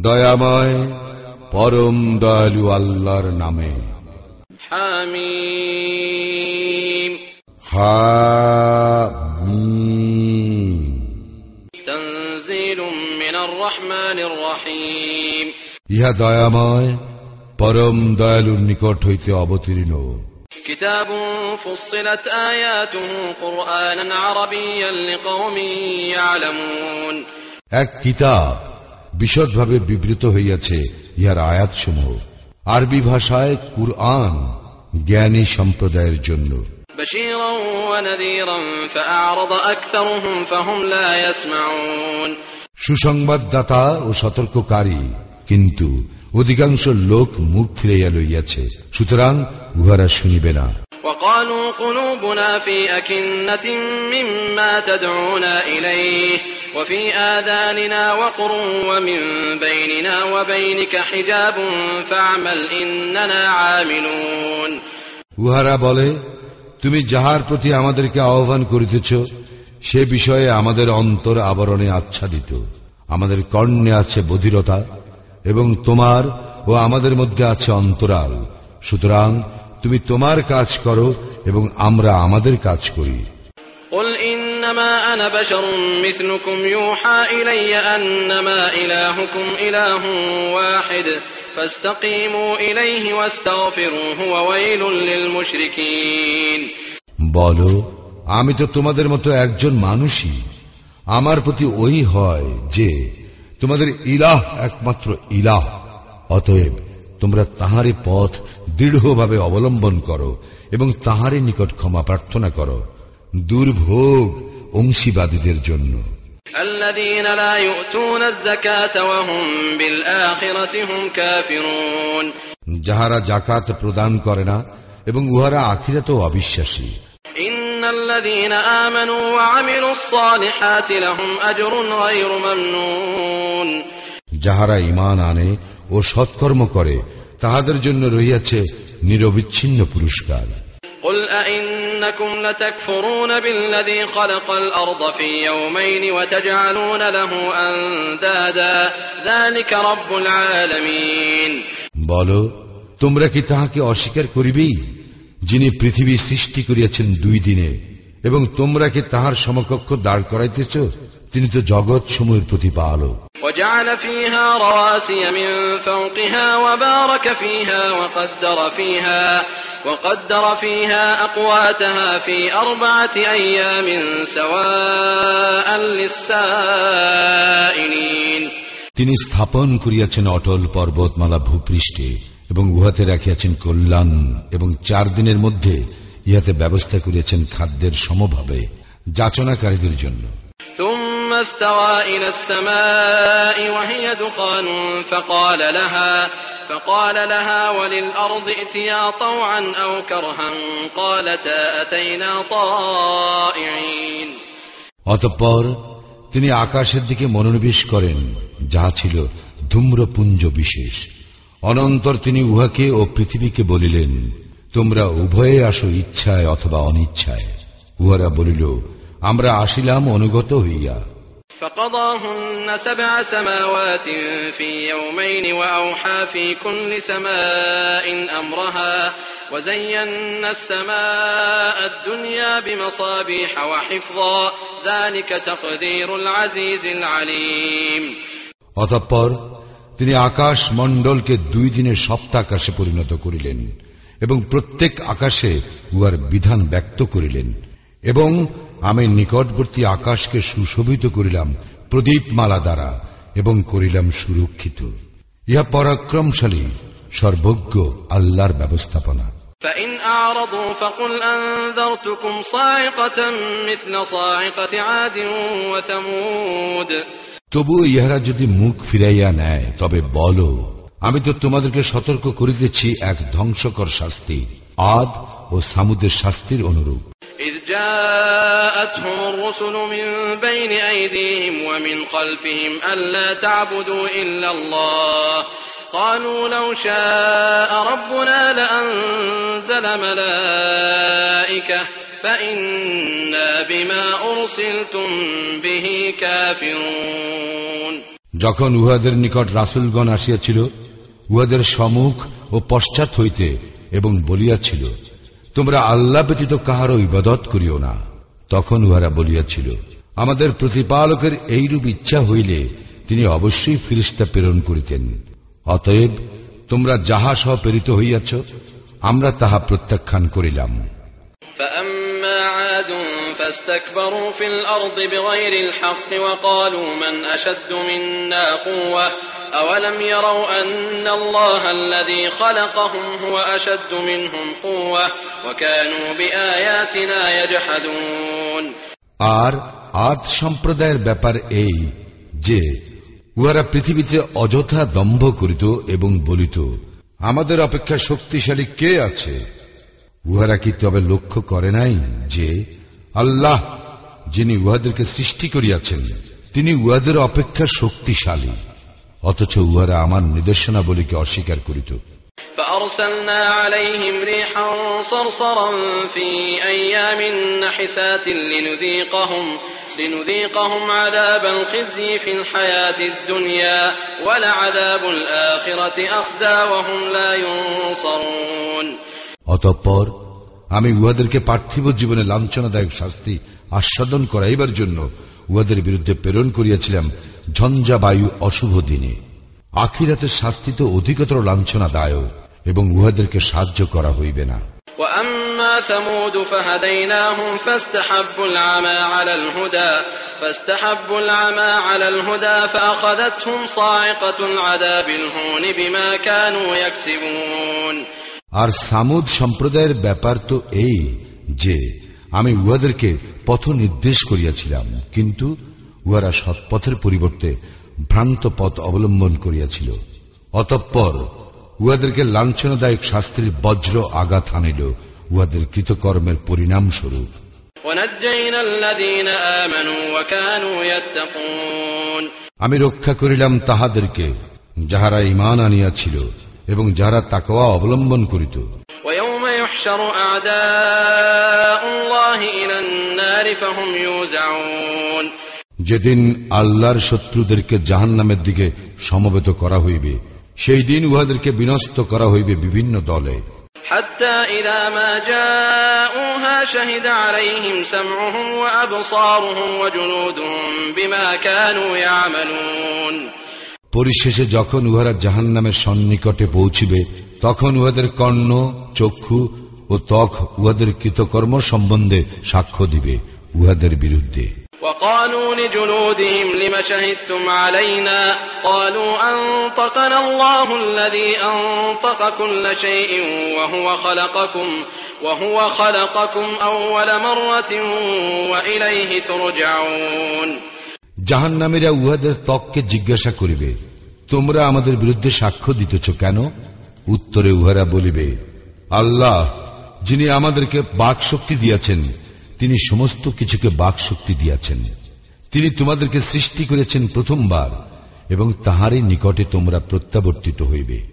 দয়াময় পরম দয়ালু আল্লাহর নামে। ইহা দয়াময় পরম দয়ালুর নিকট হইতে অবতীর্ণ। كتاب فصلت آياته قرآنا عربيا لقوم يعلمون এক কিতাব বিশদভাবে বিবৃত হইয়াছে ইহার আয়াতসমূহ আরবি ভাষায় কুরআন জ্ঞানী সম্প্রদায়ের জন্য بشيرا ونذيرا فأعرض أكثرهم فهم لا يسمعون সুসংবাদদাতা ও সতর্ককারী কিন্তু অধিকাংশ লোক মুখ ফিরাইয়া লইয়াছে সুতরাং উহারা শুনিবে না وقالوا قلوبنا في أكنة مما تدعونا إليه وفي آذاننا وقر ومن بيننا وبينك حجاب فاعمل إننا عاملون উহারা বলে তুমি যাহার প্রতি আমাদেরকে আহ্বান করিতেছ সে বিষয়ে আমাদের অন্তর আবরণে আচ্ছাদিত আমাদের কর্ণে আছে বধিরতা এবং তোমার ও আমাদের মধ্যে আছে অন্তরাল সুতরাং তুমি তোমার কাজ করো এবং আমরা আমাদের কাজ করি قل إنما أنا بشر مثلكم يوحى إلي أنما إلهكم إله واحد فاستقيموا إليه واستغفروه وويل للمشركين বলো আমি তো তোমাদের মতো একজন মানুষই আমার প্রতি ওই হয় যে তোমাদের ইলাহ একমাত্র ইলাহ। অতএব তোমরা তাহারে পথ দৃঢ়ভাবে অবলম্বন করো এবং তাহারে নিকট ক্ষমা প্রার্থনা করো। দুর্ভোগ অংশীবাদীদের জন্য। যাহারা জাকাত প্রদান করে না এবং উহারা আখিরাতেও অবিশ্বাসী। إن الذين آمنوا وعملوا الصالحات لهم أجر غير ممنون যাহারা ইমান আনে ও সৎকর্ম করে তাহাদের জন্য রহিয়াছে নিরবিচ্ছিন্ন পুরস্কার قل أئنكم لتكفرون بالذي خلق الأرض في يومين وتجعلون له أندادا ذلك رب العالمين বলো তোমরা কি তাহাকে অস্বীকার করিবেই যিনি পৃথিবী সৃষ্টি করিয়াছেন দুই দিনে এবং তোমরা কি তাহার সমকক্ষ দাঁড় করাইতেছ? তিনি তো জগৎ সমূহের প্রতিপালক। তিনি স্থাপন করিয়াছেন অটল পর্বতমালা ভূপৃষ্ঠে এবং উহাতে রাখিয়াছেন কল্যাণ এবং চার দিনের মধ্যে ইহাতে ব্যবস্থা করিয়াছেন খাদ্যের সমভাবে যাচনাকারীদের জন্য ثم استوى إلى السماء وهي دخان فقال لها فقال لها وللأرض ائتيا طوعا أو كرها قالتا أتينا طائعين অতঃপর তিনি আকাশের দিকে মনোনিবেশ করেন যাহা ছিল ধূম্রপুঞ্জ বিশেষ অনন্তর তিনি উহাকে ও পৃথিবীকে বলিলেন তোমরা উভয়ে আসো ইচ্ছায় অথবা অনিচ্ছায় উহারা বলিল আমরা আসিলাম অনুগত হইয়া فقضاهن سبع سماوات في يومين وأوحى في كل سماء أمرها وزينا السماء الدنيا بمصابيح وحفظا ذلك تقدير العزيز العليم অতঃপর তিনি আকাশ মণ্ডলকে দুই দিনের সপ্তাকাশে পরিণত করিলেন এবং প্রত্যেক আকাশে উহার বিধান ব্যক্ত করিলেন এবং আমি নিকটবর্তী আকাশকে সুশোভিত করিলাম প্রদীপমালা দ্বারা এবং করিলাম সুরক্ষিত ইহা পরাক্রমশালী সর্বজ্ঞ আল্লাহর ব্যবস্থাপনা فإن أعرضوا فقل أنذرتكم صاعقة مثل صاعقة عاد وثمود তবু ইহারা যদি মুখ ফিরাইয়া নেয় তবে বলো আমি তো তোমাদেরকে সতর্ক করিতেছি এক ধ্বংসকর শাস্তি আদ ও সামুদের শাস্তির অনুরূপ إذ جاءتهم الرسل من بين أيديهم ومن خلفهم ألا تعبدوا إلا الله قالوا لو شاء ربنا لأنزل ملائكة যখন উহাদের নিকট রাসুলগণ আসিয়াছিল উহাদের সম্মুখ ও পশ্চাৎ হইতে এবং বলিয়াছিল তোমরা আল্লাহ ব্যতীত কাহারও ইবাদত করিও না। তখন উহারা বলিয়াছিল আমাদের প্রতিপালকের এইরূপ ইচ্ছা হইলে তিনি অবশ্যই ফিরিস্তা প্রেরণ করিতেন। অতএব তোমরা যাহা সহ প্রেরিত হইয়াছ আমরা তাহা প্রত্যাখ্যান করিলাম। عاد فاستكبروا في الأرض بغير الحق وقالوا من أشد منا قوة أولم يروا أن الله الذي خلقهم هو أشد منهم قوة وكانوا بآياتنا يجحدون আর আদ সম্প্রদায়ের ব্যাপার এই যে উহারা পৃথিবীতে অযথা দম্ভ করিত এবং বলিত আমাদের অপেক্ষা শক্তিশালী কে আছে উহারা কি তবে লক্ষ্য করে নাই যে আল্লাহ যিনি উহাদেরকে সৃষ্টি করিয়াছেন তিনি উহাদের অপেক্ষা শক্তিশালী অথচ উহারা আমার নির্দেশনাবলীকে অস্বীকার করিত فأرسلنا عليهم ريحا صرصرا في أيام نحسات لنذيقهم لنذيقهم عذاب الخزي في الحياة الدنيا ولعذاب الآخرة أخزى وهم لا ينصرون অতঃপর আমি উহাদেরকে পার্থিব জীবনে লাঞ্ছনাদায়ক শাস্তি আস্বাদন করাইবার জন্য উহাদের বিরুদ্ধে প্রেরণ করিয়াছিলাম ঝঞ্ঝা বায়ু অশুভ দিনে আখিরাতের শাস্তি তো অধিকতর লাঞ্ছনাদায়ক এবং উহাদেরকে সাহায্য করা হইবে না وأما ثمود فهديناهم فاستحبوا العمى على الهدى فاستحبوا العمى على الهدى فأخذتهم صاعقة العذاب الهون بما كانوا يكسبون আর সামুদ সম্প্রদায়ের ব্যাপার তো এই যে, আমি উহাদেরকে পথ নির্দেশ করিয়াছিলাম, কিন্তু উহারা সৎপথের পরিবর্তে ভ্রান্ত পথ অবলম্বন করিয়াছিল। অতঃপর উহাদেরকে লাঞ্ছনাদায়ক শাস্ত্রীর বজ্র আঘাত আনিল উহাদের কৃতকর্মের পরিণাম স্বরূপ আমি রক্ষা করিলাম তাহাদেরকে, যাহারা ইমান আনিয়াছিল। এবং যাহারা তাকওয়া অবলম্বন করিত ويوم يحشر أعداء الله إلى النار فهم يوزعون যেদিন আল্লাহর শত্রুদেরকে জাহান নামের দিকে সমবেত করা হইবে সেই দিন উহাদেরকে বিনষ্ট করা হইবে বিভিন্ন দলে حتى إذا ما جاءوها شهد عليهم سمعهم وأبصارهم وجلودهم بما كانوا يعملون পরিশেষে যখন উহারা জাহান নামের সন্নিকটে পৌঁছিবে তখন উহাদের কর্ণ চক্ষু ও ত্বক উহাদের কৃতকর্ম সম্বন্ধে সাক্ষ্য দিবে উহাদের বিরুদ্ধে وقالوا لجلودهم لم شهدتم علينا قالوا أنطقنا الله الذي أنطق كل شيء وهو خلقكم وهو خلقكم أول مرة وإليه ترجعون জাহান নামেরা উহাদের ত্বককে জিজ্ঞাসা করিবে, তোমরা আমাদের বিরুদ্ধে সাক্ষ্য দিতেছ কেন? উত্তরে উহারা বলিবে, আল্লাহ, যিনি আমাদেরকে বাক শক্তি দিয়াছেন, তিনি সমস্ত কিছুকে বাক শক্তি দিয়াছেন। তিনি তোমাদেরকে সৃষ্টি করেছেন প্রথমবার, এবং তাহারই নিকটে তোমরা প্রত্যাবর্তিত হইবে।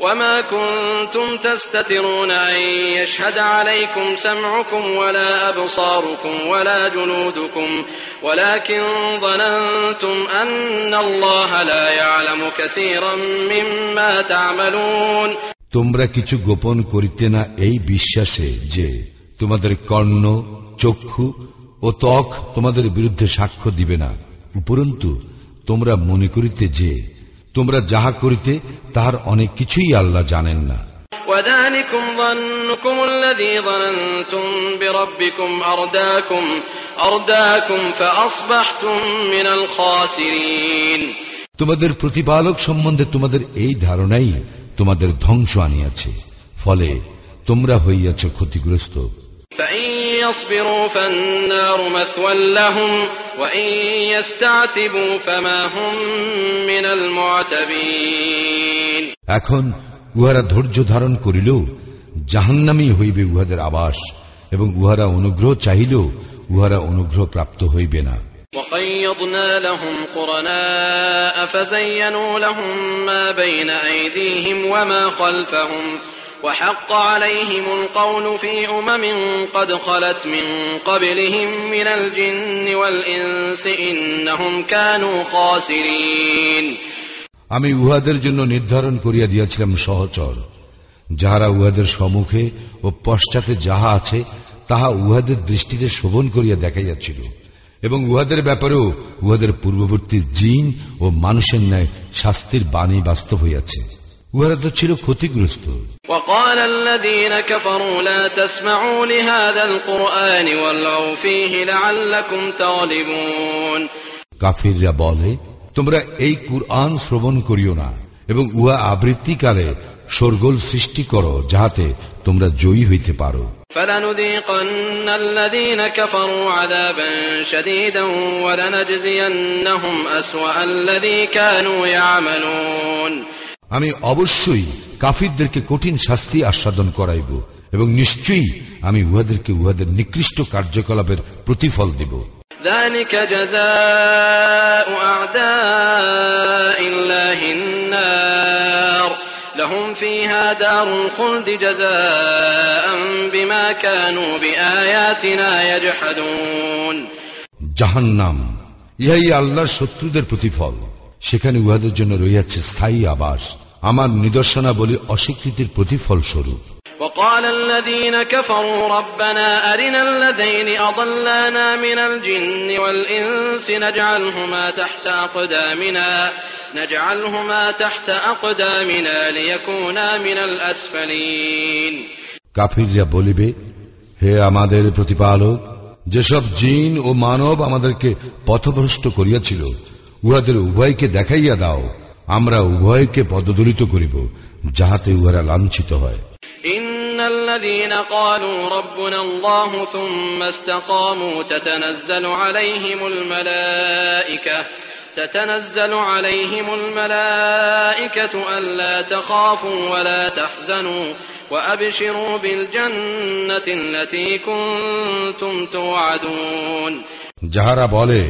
وما كنتم تستترون أن يشهد عليكم سمعكم ولا أبصاركم ولا جلودكم ولكن ظننتم أن الله لا يعلم كثيرا مما تعملون তোমরা কিছু গোপন করিতে না এই বিশ্বাসে যে তোমাদের কর্ণ চক্ষু ও ত্বক তোমাদের বিরুদ্ধে সাক্ষ্য দিবে না উপরন্তু তোমরা মনে করিতে যে তোমরা যাহা করিতে তাহার অনেক কিছুই আল্লাহ জানেন না وذلكم ظنكم الذي ظننتم بربكم أرداكم أرداكم فأصبحتم من الخاسرين তোমাদের প্রতিপালক সম্বন্ধে তোমাদের এই ধারণাই তোমাদের ধ্বংস আনিয়াছে ফলে তোমরা হইয়াছ ক্ষতিগ্রস্ত فإن يصبروا فالنار مثوى لهم وإن يستعتبوا فما هم من المعتبين এখন উহারা ধৈর্য ধারণ করিলেও জাহান্নামী হইবে উহাদের আবাস এবং উহারা অনুগ্রহ চাহিলেও উহারা অনুগ্রহ প্রাপ্ত হইবে না وقيضنا لهم قرناء فزينوا لهم ما بين أيديهم وما خلفهم وحق عليهم القول في أمم قد خلت من قبلهم من الجن والإنس إنهم كانوا خاسرين আমি উহাদের জন্য নির্ধারণ করিয়া দিয়াছিলাম সহচর যাহারা উহাদের সম্মুখে ও পশ্চাতে যাহা আছে তাহা উহাদের দৃষ্টিতে শোভন করিয়া দেখাইয়াছিল এবং উহাদের ব্যাপারেও উহাদের পূর্ববর্তী জিন ও মানুষের ন্যায় শাস্তির বাণী বাস্তব হইয়াছে উহারা তো ছিল ক্ষতিগ্রস্ত। কাফিররা বলে তোমরা এই কুরআন শ্রবণ করিও না এবং উহা আবৃত্তিকালে সরগোল সৃষ্টি করো যাহাতে তোমরা জয়ী হইতে পারো। ফলানুদিকন্নাল্লাযীনা الذين كفروا عذابا شديدا ولنجزينهم أسوأ الذي كانوا يعملون আমি অবশ্যই কাফিরদেরকে কঠিন শাস্তি আস্বাদন করাইব এবং নিশ্চয়ই আমি উহাদেরকে উহাদের নিকৃষ্ট কার্যকলাপের প্রতিফল দিব ذلك جزاء أعداء الله النار لهم فيها دار الخلد جزاء بما كانوا بآياتنا يجحدون জাহান্নাম ইহাই আল্লাহর শত্রুদের প্রতিফল সেখানে উহাদের জন্য রইয়াছে স্থায়ী আবাস আমার নিদর্শনাবলী অস্বীকৃতির প্রতিফল স্বরূপ وقال الذين كفروا ربنا أرنا الذين أضلانا من الجن والإنس نجعلهما تحت أقدامنا نجعلهما تحت أقدامنا ليكونا من الأسفلين কাফিররা বলিবে হে আমাদের প্রতিপালক যেসব জিন ও মানব আমাদেরকে পথভ্রষ্ট করিয়াছিল উহাদের উভয়কে দেখাইয়া দাও আমরা উভয়কে পদদলিত করিব যাহাতে উহারা লাঞ্ছিত হয় إن الذين قالوا ربنا الله ثم استقاموا تتنزل عليهم الملائكة تتنزل عليهم الملائكة ألا تخافوا ولا تحزنوا وأبشروا بالجنة التي كنتم توعدون যাহারা বলে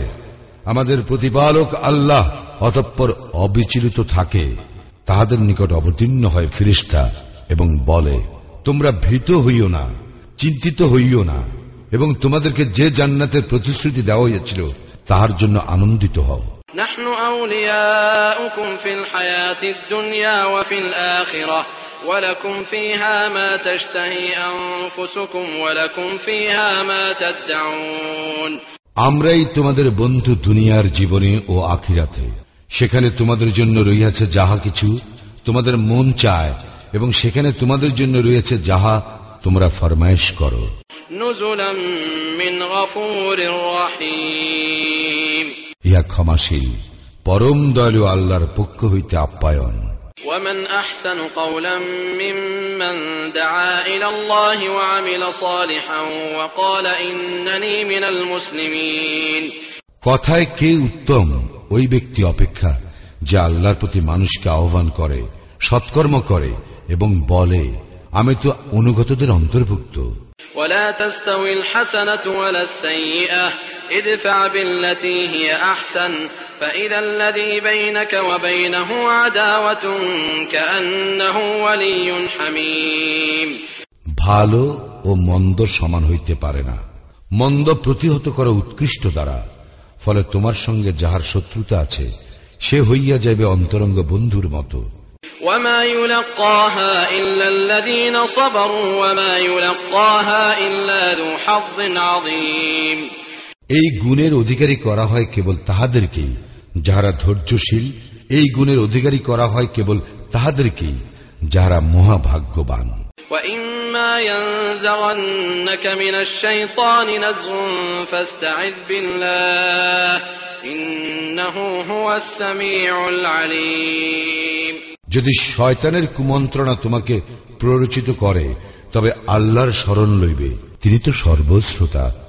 আমাদের প্রতিপালক আল্লাহ অতঃপর অবিচলিত থাকে তাহাদের নিকট অবতীর্ণ হয় ফিরিস্তা এবং বলে তোমরা ভীত হইও না চিন্তিত হইও না এবং তোমাদেরকে যে জান্নাতের প্রতিশ্রুতি দেওয়া হইয়াছিল তাহার জন্য আনন্দিত হও نحن أولياؤكم في الحياة الدنيا وفي الآخرة ولكم فيها ما تشتهي أنفسكم ولكم فيها ما تدعون আমরাই তোমাদের বন্ধু দুনিয়ার জীবনে ও আখিরাতে। সেখানে তোমাদের জন্য রইয়াছে যাহা কিছু তোমাদের মন চায় এবং সেখানে তোমাদের জন্য রয়েছে যাহা তোমরা ফরমায়েশ করো। ইয়া ক্ষমাশীল পরম দয়ালু আল্লাহর পক্ষ হইতে আপ্যায়ন। ومن أحسن قولا ممن دعا إلى الله وعمل صالحا وقال إنني من المسلمين কথায় কে উত্তম ওই ব্যক্তি অপেক্ষা যে আল্লাহর প্রতি মানুষকে আহ্বান করে সৎকর্ম করে এবং বলে আমি তো অনুগতদের অন্তর্ভুক্ত ولا تستوي الحسنة ولا السيئة ادفع بالتي هي أحسن فإذا الذي بينك وبينه عداوة كأنه ولي حميم ভালো ও মন্দ সমান হইতে পারে না মন্দ প্রতিহত করা উৎকৃষ্ট দ্বারা ফলে তোমার সঙ্গে যাহার শত্রুতা আছে সে হইয়া যাইবে অন্তরঙ্গ বন্ধুর মতো وما يلقاها إلا الذين صبروا وما يلقاها إلا ذو حظ عظيم এই গুণের অধিকারী করা হয় কেবল তাহাদেরকেই যাহারা ধৈর্যশীল এই গুণের অধিকারী করা হয় কেবল তাহাদেরকেই যাহারা মহাভাগ্যবান। যদি শয়তানের কুমন্ত্রণা তোমাকে প্ররোচিত করে তবে আল্লাহর স্মরণ লইবে। তিনি তো সর্বশ্রোতা।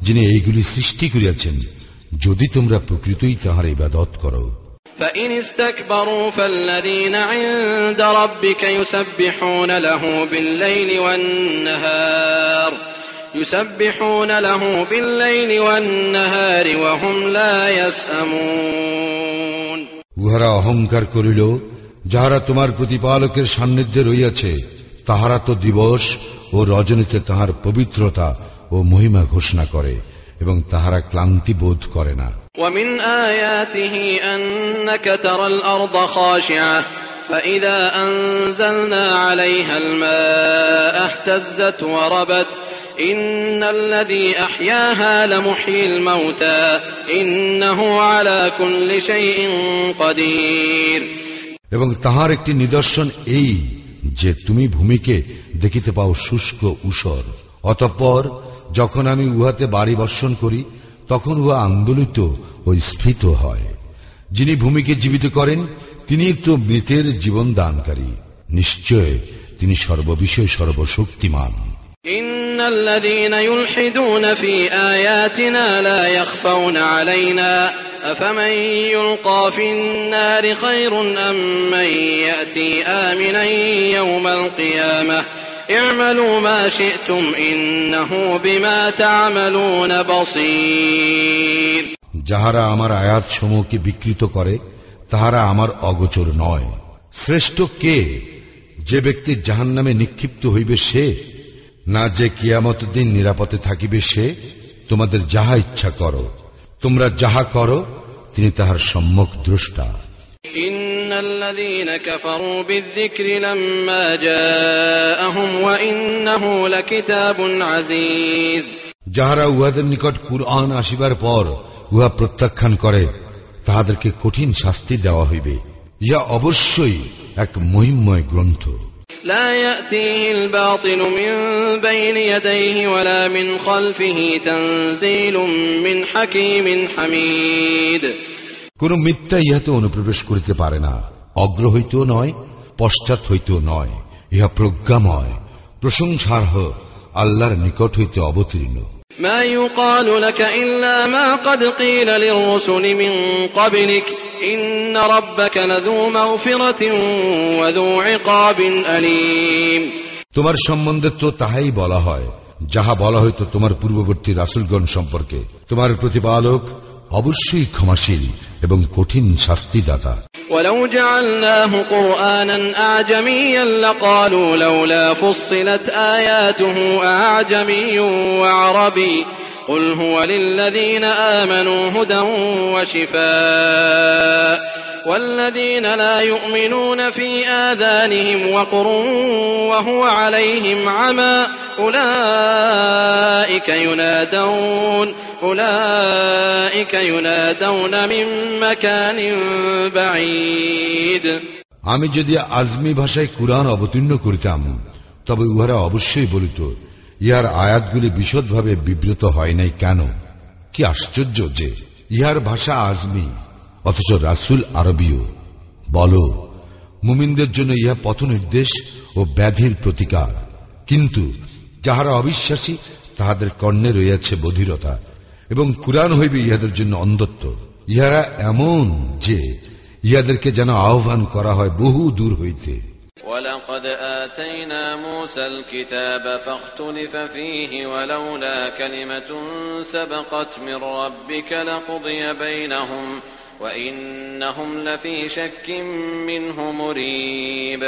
যিনি এইগুলি সৃষ্টি করিয়াছেন যদি তোমরা প্রকৃতই তাহার ইবাদত করো فإن استكبروا فالذين عند ربك يسبحون له بالليل والنهار يسبحون له بالليل والنهار وهم لا يسأمون উহারা অহংকার করিল যাহারা তোমার প্রতিপালকের সান্নিধ্যে রইয়াছে তাহারা তো দিবস ও রজনীতে তাহার পবিত্রতা ও মহিমা ঘোষণা করে এবং তাহারা ক্লান্তি বোধ করে না ومن آياته أنك ترى الأرض خاشعة فإذا أنزلنا عليها الماء اهتزت وربت إن الذي أحياها لمحيي الموتى إنه على كل شيء قدير এবং তাহার একটি নিদর্শন এই যে তুমি ভূমিকে দেখিতে পাও শুষ্ক উষর অতঃপর যখন আমি উহাতে বাড়ি বর্ষণ করি, তখন উহা আন্দোলিত ও স্ফীত হয়। যিনি ভূমিকে জীবিত করেন, তিনি তো মৃতের জীবন দানকারী। নিশ্চয় তিনি সর্ববিষয়ে সর্বশক্তিমান। إن الذين يلحدون في آياتنا لا يخفون علينا أفمن يلقى في النار خير أم من يأتي آمنا يوم القيامة اعملوا ما شئتم إنه بما تعملون بصير যাহারা আমার আয়াত সমূহকে বিকৃত করে তাহারা আমার অগোচর নয় শ্রেষ্ঠ কে যে ব্যক্তি জাহান নামে নিক্ষিপ্ত হইবে সে না যে কিয়ামত দিন নিরাপদে থাকিবে সে তোমাদের যাহা ইচ্ছা করো তোমরা যাহা করো তিনি তাহার সম্মুখ দ্রষ্টা إن الذين كفروا بالذكر لما جاءهم وإنه لكتاب عزيز যাহারা উহাদের নিকট কুরআন আসিবার পর উহা প্রত্যাখ্যান করে তাহাদেরকে কঠিন শাস্তি দেওয়া হইবে ইহা অবশ্যই এক মহিমময় গ্রন্থ لا يأتيه الباطل من بين يديه ولا من خلفه تنزيل من حكيم حميد কোন মিথ্যা ইহাতে অনুপ্রবেশ করিতে পারে না অগ্র হইতেও নয় পশ্চাৎ হইতেও নয় ইহা প্রজ্ঞাময় প্রশংসার্হ আল্লাহর নিকট হইতে অবতীর্ণ ما يقال لك إلا ما قد قيل للرسل من قبلك إن ربك لذو مغفرة وذو عقاب أليم তোমার সম্বন্ধে তো তাহাই বলা হয় যাহা বলা হইতো তোমার পূর্ববর্তী রাসুলগণ সম্পর্কে তোমার প্রতিপালক অবশ্যই ক্ষমাশীল এবং কঠিন শাস্তিদাতা ولو جعلناه قرآنا أعجميا لقالوا لولا فصلت آياته أعجمي وعربي قل هو للذين آمنوا هدى وشفاء والذين لا يؤمنون في آذانهم وقر وهو عليهم عمى أولئك ينادون আমি যদি আজমি ভাষায় কুরআন অবতীর্ণ করিতাম, তবে উহারা অবশ্যই বলিত, ইহার আয়াতগুলি বিশদভাবে বিব্রত হয় নাই কেন? কি আশ্চর্য যে ইহার ভাষা আজমি, অথচ রাসুল আরবীয়। বল, মুমিনদের জন্য ইহা পথ নির্দেশ ও ব্যাধির প্রতিকার। কিন্তু যাহারা অবিশ্বাসী, তাহাদের কর্ণে রইয়াছে বধিরতা। এবং কুরআন হইবে ইহাদের জন্য অন্ধত্ব ইহারা এমন যে ইহাদেরকে যেন আহ্বান করা হয় বহু দূর হইতে ولقد آتينا موسى الكتاب فاختلف فيه ولولا كلمة سبقت من ربك لقضي بينهم وإنهم لفي شك منه مريب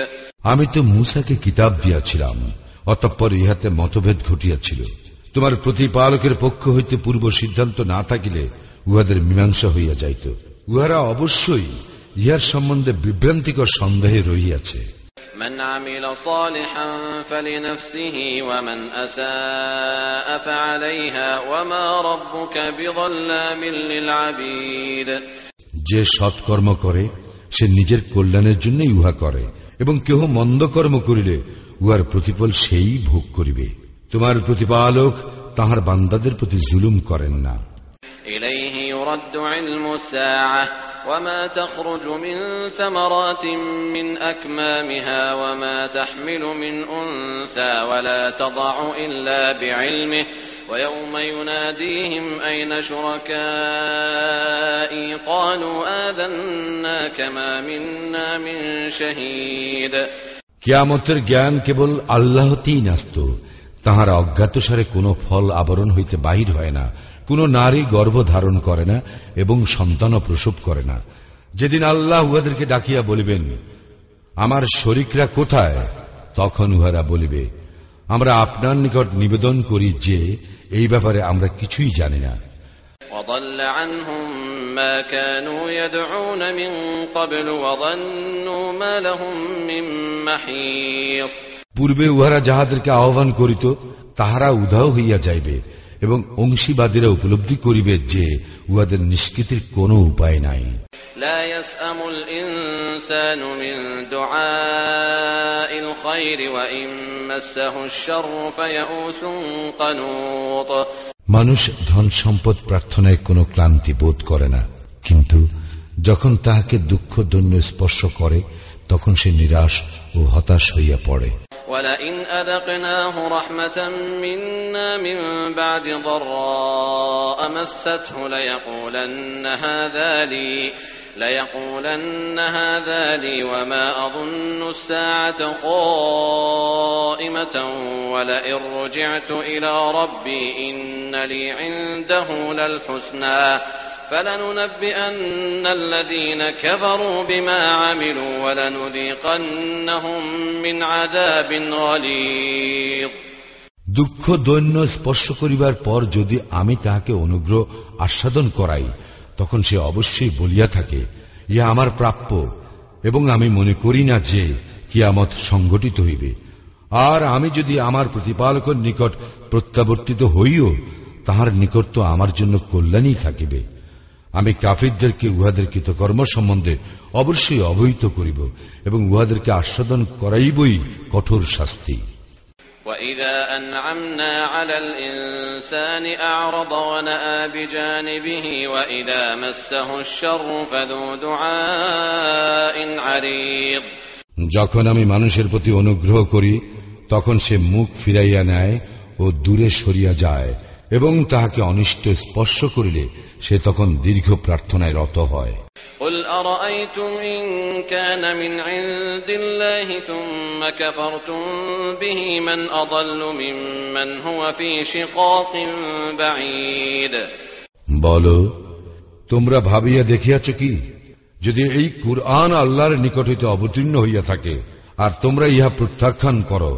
আমি তো মূসাকে কিতাব দিয়াছিলাম অতঃপর ইহাতে মতভেদ ঘটিয়াছিল তোমার প্রতিপালকের পক্ষ হইতে পূর্ব সিদ্ধান্ত না থাকিলে উহাদের মীমাংসা হইয়া যাইত উহারা অবশ্যই ইহার সম্বন্ধে বিভ্রান্তিকর সন্দেহে রহিয়াছে من عمل صالحا فلنفسه ومن أساء فعليها وما ربك بظلام للعبيد যে সৎকর্ম করে সে নিজের কল্যাণের জন্যই উহা করে এবং কেহ মন্দ কর্ম করিলে উহার প্রতিফল সেই ভোগ করিবে তোমার প্রতিপালক তাহার বান্দাদের প্রতি জুলুম করেন না إليه يرد علم الساعة وما تخرج من ثمرات من أكمامها وما تحمل من أنثى ولا تضع إلا بعلمه ويوم يناديهم أين شركائي قالوا آذناك ما منا من شهيد কিয়ামতের জ্ঞান কেবল আল্লাহতেই ন্যস্ত তাহারা অজ্ঞাতসারে কোনো ফল আবরণ হইতে বাহির হয় না কোন নারী গর্ভ ধারণ করে না এবং সন্তানও প্রসব করে না যেদিন আল্লাহ উহাদেরকে ডাকিয়া বলিবেন আমার শরিকরা কোথায় তখন উহারা বলিবে আমরা আপনার নিকট নিবেদন করি যে এই ব্যাপারে আমরা কিছুই জানি না وضل عنهم ما كانوا يدعون من قبل وظنوا ما لهم من محيص পূর্বে উহারা যাহাদেরকে আহ্বান করিত তাহারা উধাও হইয়া যাইবে এবং অংশীবাদীরা উপলব্ধি করিবে যে উহাদের নিষ্কৃতির কোন উপায় নাই। মানুষ ধন সম্পদ প্রার্থনায় কোন ক্লান্তি বোধ করে না কিন্তু যখন তাহাকে দুঃখ দৈন্য স্পর্শ করে তখন সে নিরাশ ও হতাশ হইয়া পড়ে ولئن أذقناه رحمة منا من بعد ضراء مسته ليقولن هذا لي ليقولن هذا لي وما أظن الساعة قائمة ولئن رجعت إلى ربي إن لي عنده للحسنى فلننبئن الذين كفروا بما عملوا ولنذيقنهم من عذاب غليظ দুঃখ দৈন্য স্পর্শ করিবার পর যদি আমি তাহাকে অনুগ্রহ আস্বাদন করাই তখন সে অবশ্যই বলিয়া থাকে ইহা আমার প্রাপ্য এবং আমি মনে করি না যে কিয়ামত সংগঠিত হইবে আর আমি যদি আমার প্রতিপালকের নিকট প্রত্যাবর্তিত হইও তাহার নিকট তো আমার জন্য কল্যাণই থাকিবে আমি কাফিরদেরকে উহাদের কৃতকর্ম সম্বন্ধে অবশ্যই অবহিত করিব এবং উহাদেরকে আস্বাদন করাইবই কঠোর শাস্তি وإذا أنعمنا على الإنسان أعرض ونأى بجانبه وإذا مسه الشر فذو دعاء عريض যখন আমি মানুষের প্রতি অনুগ্রহ করি তখন সে মুখ ফিরাইয়া নেয় ও দূরে সরিয়া যায় এবং তাহাকে অনিষ্ট স্পর্শ করিলে সে তখন দীর্ঘ প্রার্থনায় রত হয় قل أرأيتم إن كان من عند الله ثم كفرتم به من أضل ممن هو في شقاق بعيد বল তোমরা ভাবিয়া দেখিয়াছ কি যদি এই কুরআন আল্লাহর নিকট হইতে অবতীর্ণ হইয়া থাকে আর তোমরা ইহা প্রত্যাখ্যান করো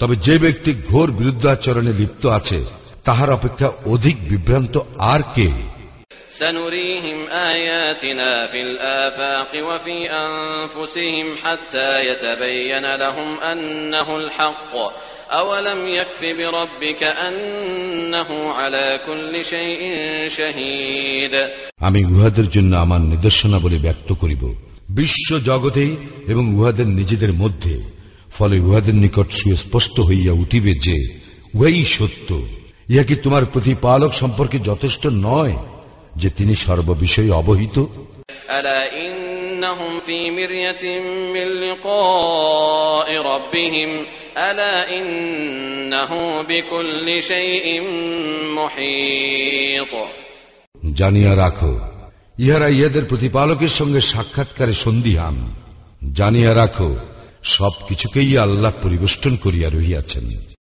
তবে যে ব্যক্তি ঘোর বিরুদ্ধাচরণে লিপ্ত আছে তাহার অপেক্ষা অধিক বিভ্রান্ত আর কে سنريهم آياتنا في الآفاق وفي أنفسهم حتى يتبين لهم أنه الحق أولم يكف بربك أنه على كل شيء شهيد আমি উহাদের জন্য আমার নিদর্শনাবলী ব্যক্ত করিব বিশ্ব জগতেই এবং উহাদের নিজেদের মধ্যে ফলে উহাদের নিকট সুস্পষ্ট হইয়া উঠিবে যে উহাই সত্য ইহা কি তোমার প্রতিপালক সম্পর্কে যথেষ্ট নয় যে তিনি সর্ববিষয়ে অবহিত? জানিয়া রাখো ইহারা ইহাদের প্রতিপালকের সঙ্গে সাক্ষাৎকারে সন্দিহান। জানিয়া রাখো সবকিছুকেই আল্লাহ পরিবেষ্টন করিয়া রহিয়াছেন।